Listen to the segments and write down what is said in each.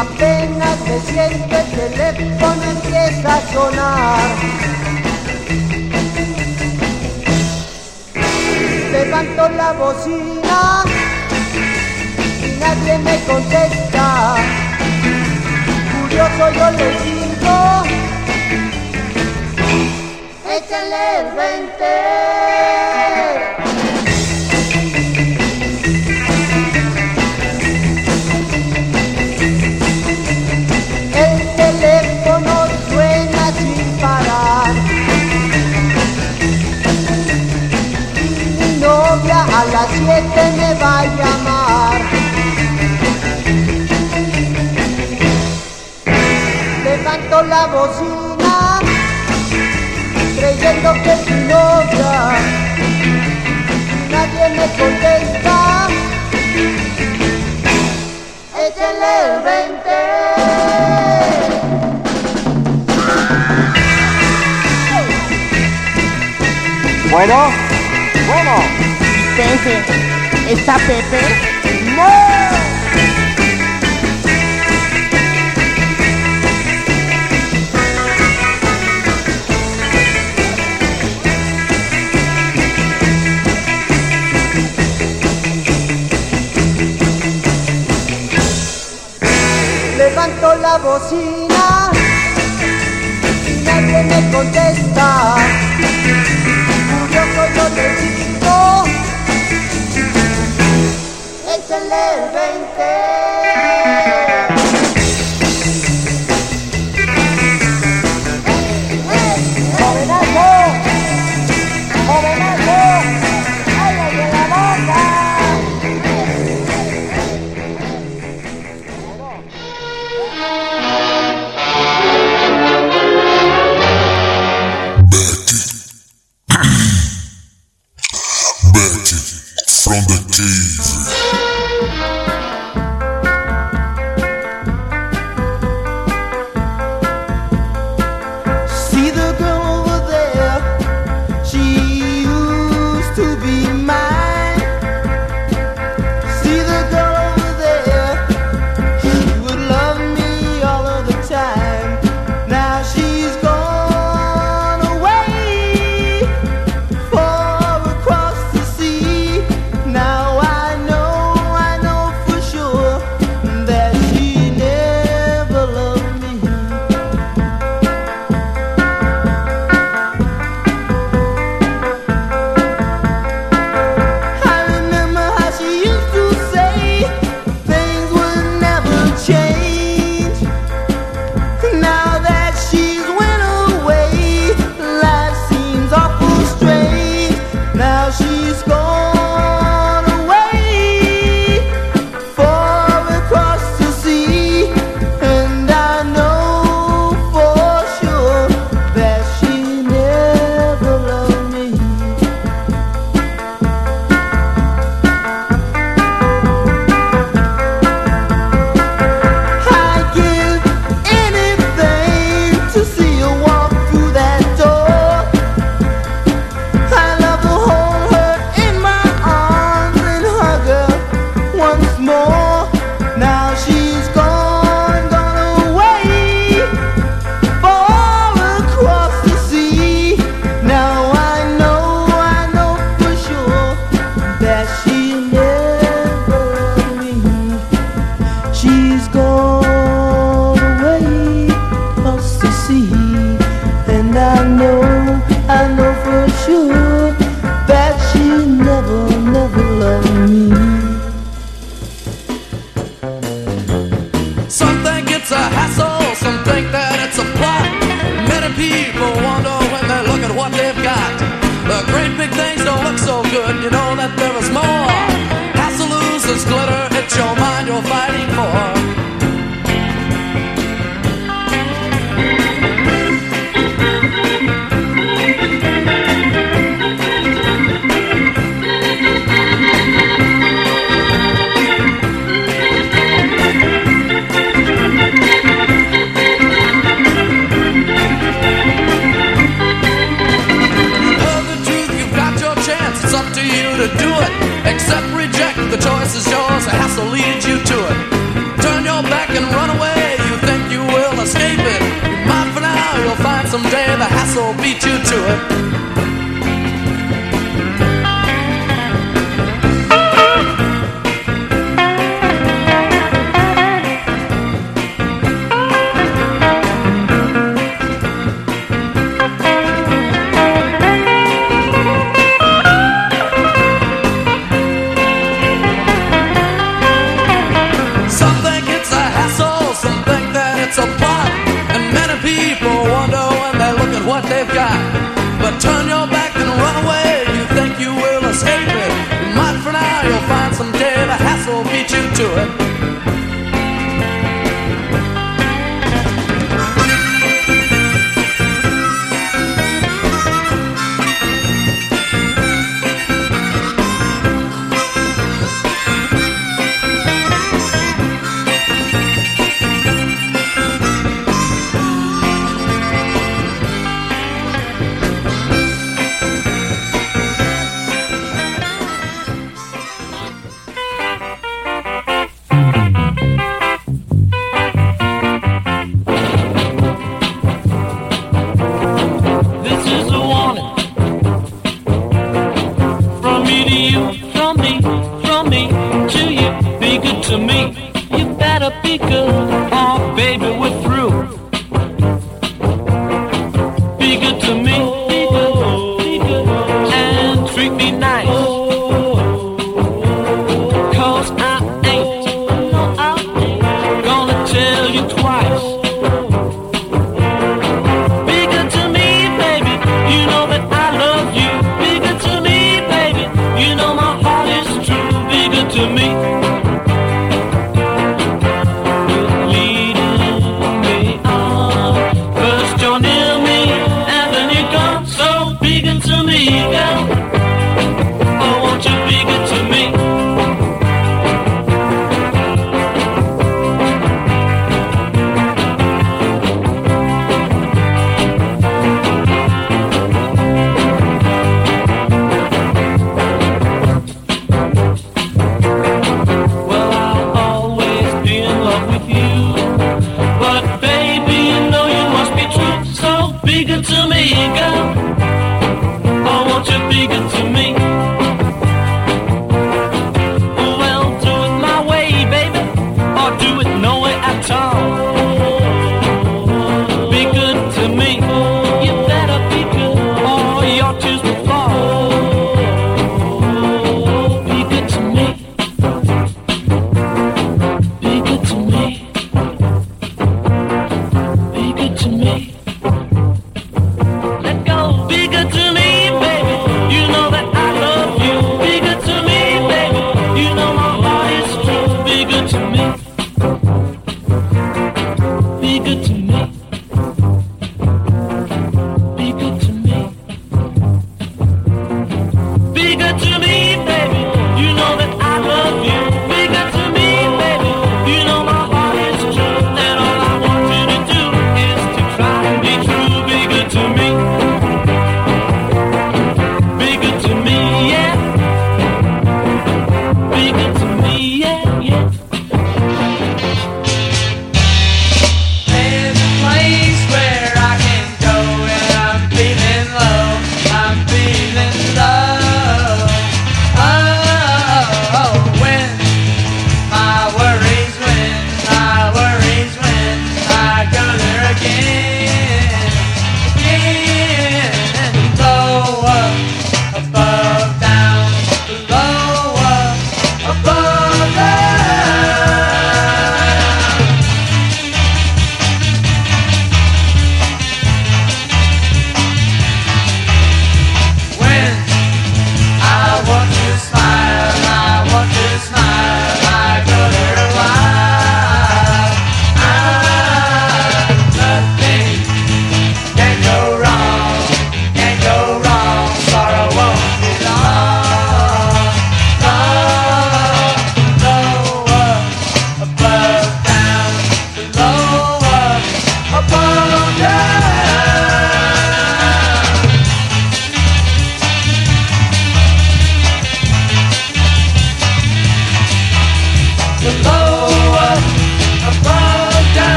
Apenas me siento el teléfono empieza a sonar. Levanto la bocina y nadie me contesta. Curioso yo le digo, échale el 20. 7 me va a llamar. Levanto la bocina, creyendo que es mi novia. Nadie me contesta. Échenle el 20. Bueno, bueno. Pepe, ¿está Pepe? ¡No! Levanto la bocina y nadie me contesta. Curioso yo le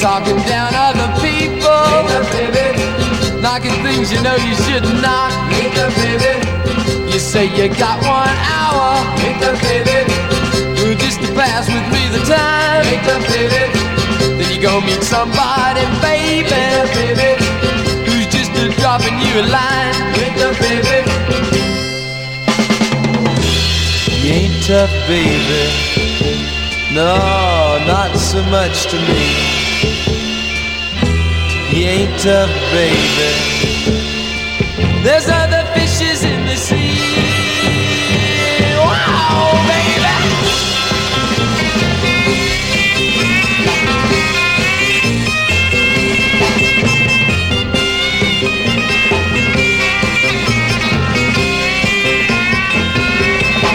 talking down other people, knocking things you know you should not. baby. You say you got one hour, baby, Ooh, just to pass with me the time. Then you go meet somebody, baby, baby, who's just dropping you a line. You ain't tough, baby. No, not so much to me. You ain't tough, baby. There's other fishes in the sea. Wow, baby.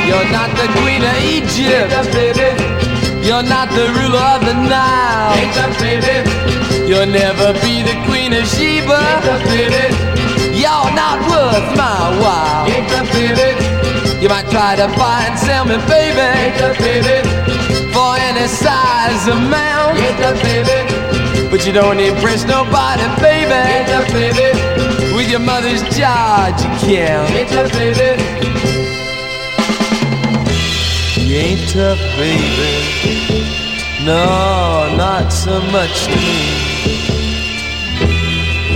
You're not the queen of Egypt. You're not the ruler of the Nile, baby. You'll never be the queen of Sheba, baby. You're not worth my while, baby. You might try to buy and sell me, baby, baby, for any size amount, baby. But you don't impress nobody, baby, baby. With your mother's charge account, baby. Ain't tough, baby. No, not so much to me.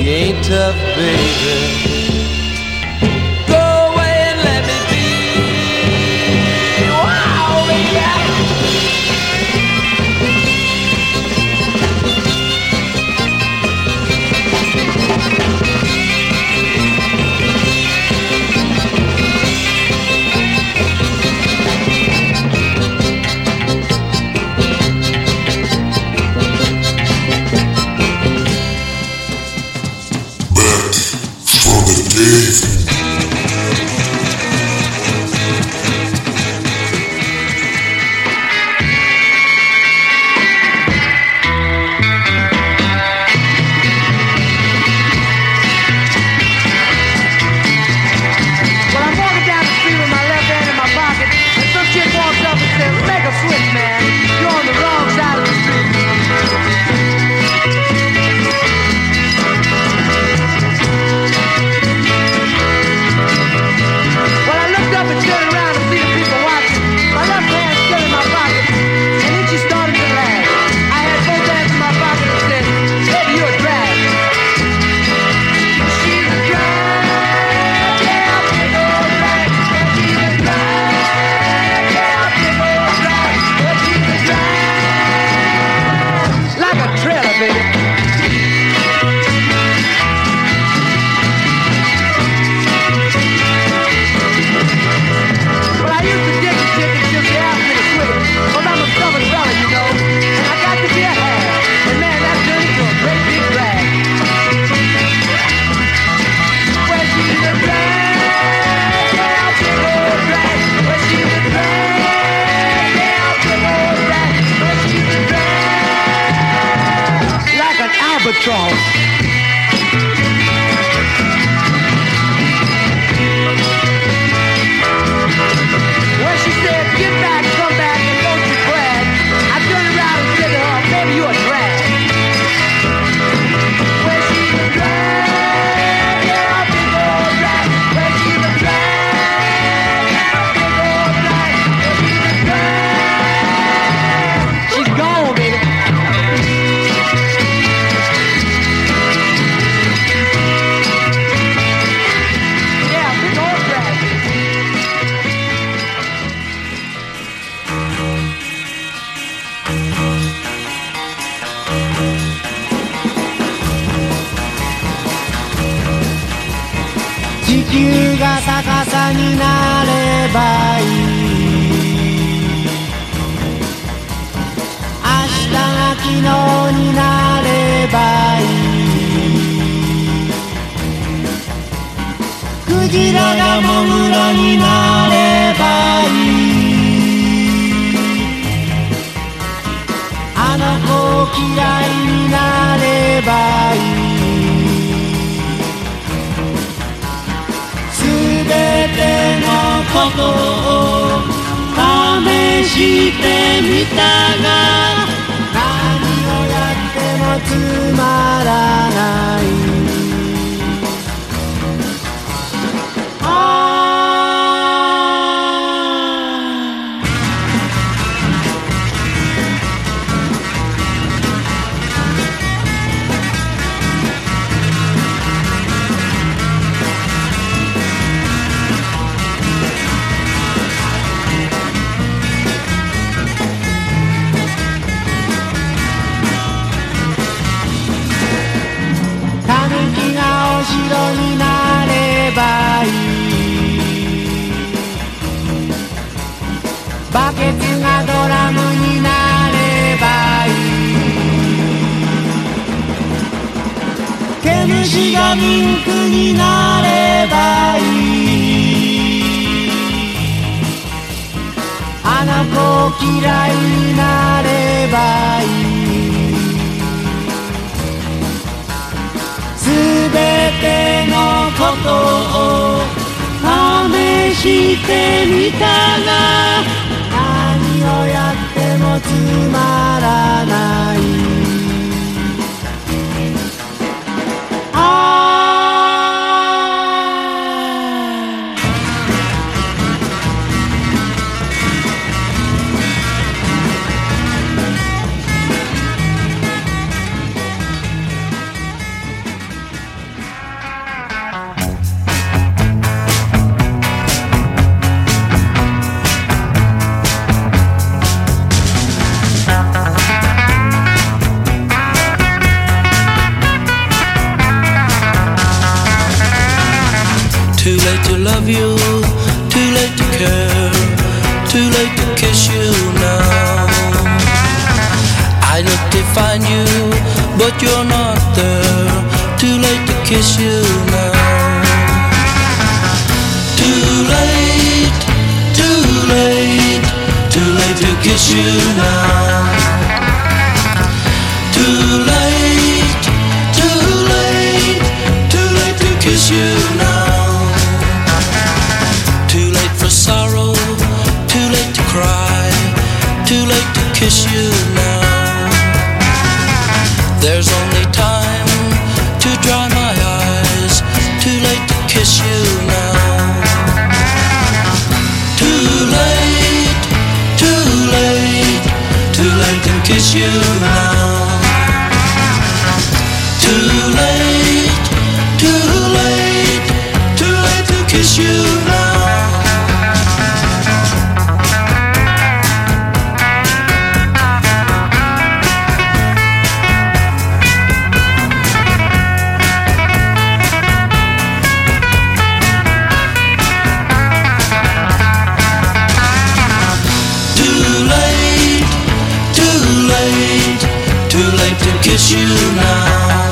You ain't tough, baby. Like 嫌いなればいい。すべてのことを試してみたが何をやってもつまらない。late, too late to kiss you now.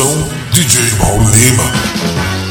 Então, Produção DJ Paul Lima.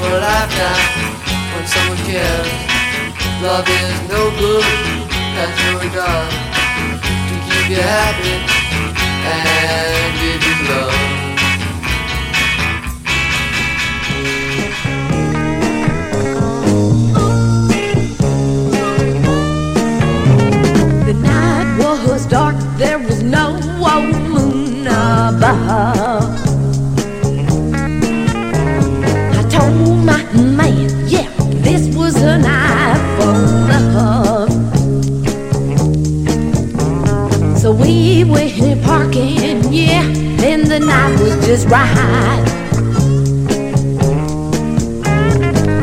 But I've got when someone cares. Love is no good, that's no regard. To keep you happy and give you love. The night was dark, there was no moon above. the night was just right.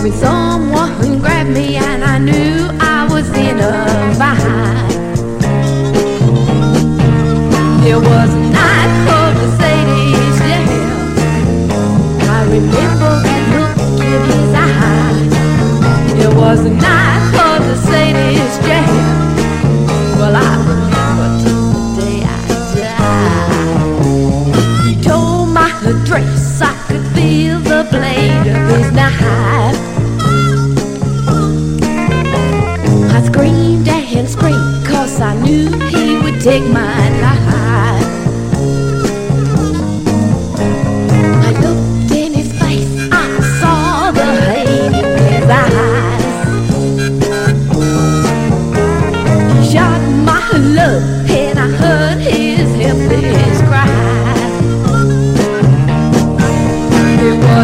When someone grabbed me and I knew I was in a bind. There was a night called Mercedes, yeah. I remember that look in his eyes. It was a night. blade of his knife. I screamed at him, screamed, cause I knew he would take my life. I looked in his face, I saw the hate in his eyes. He shot my love.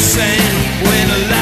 same when lights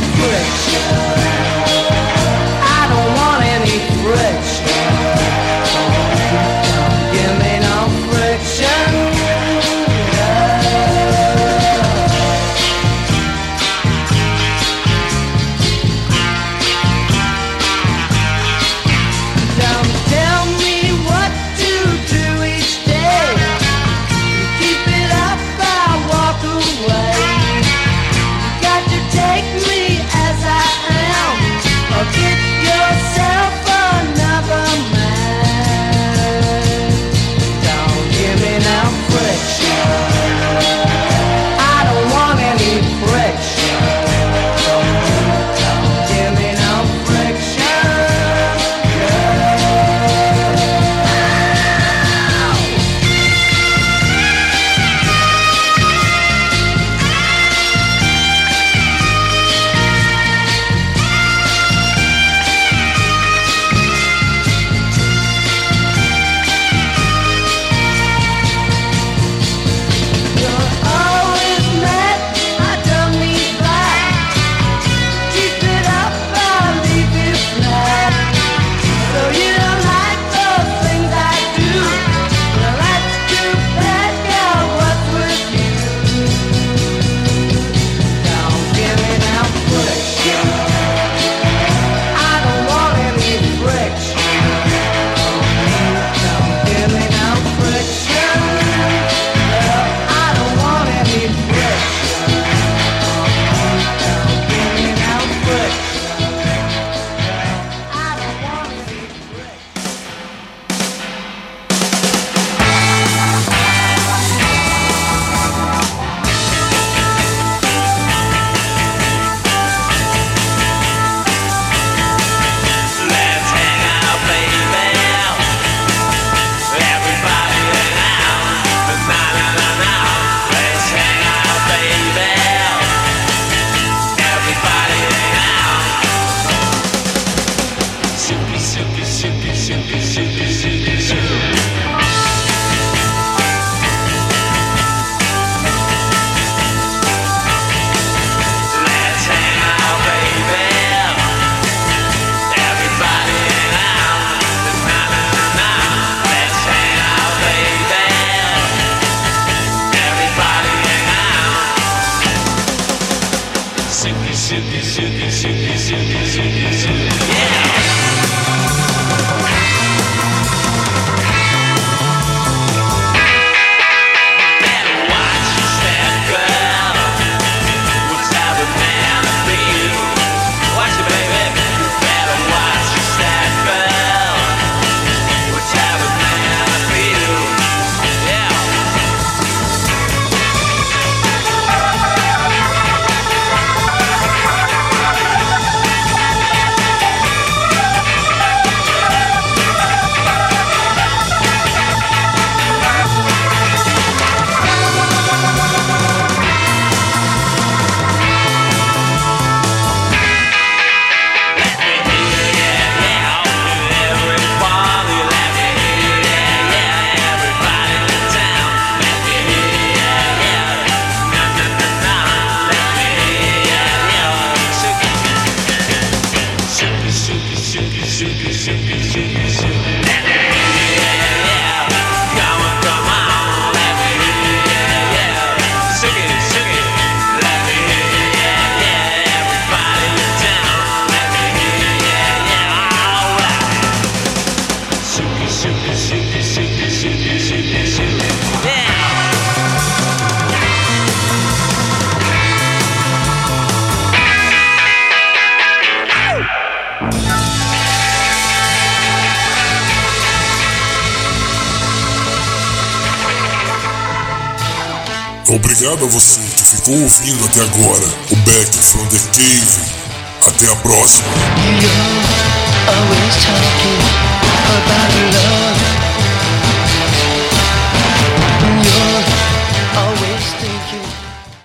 conflict. Obrigado a você que ficou ouvindo até agora o Back from the Cave. Até a próxima.